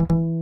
you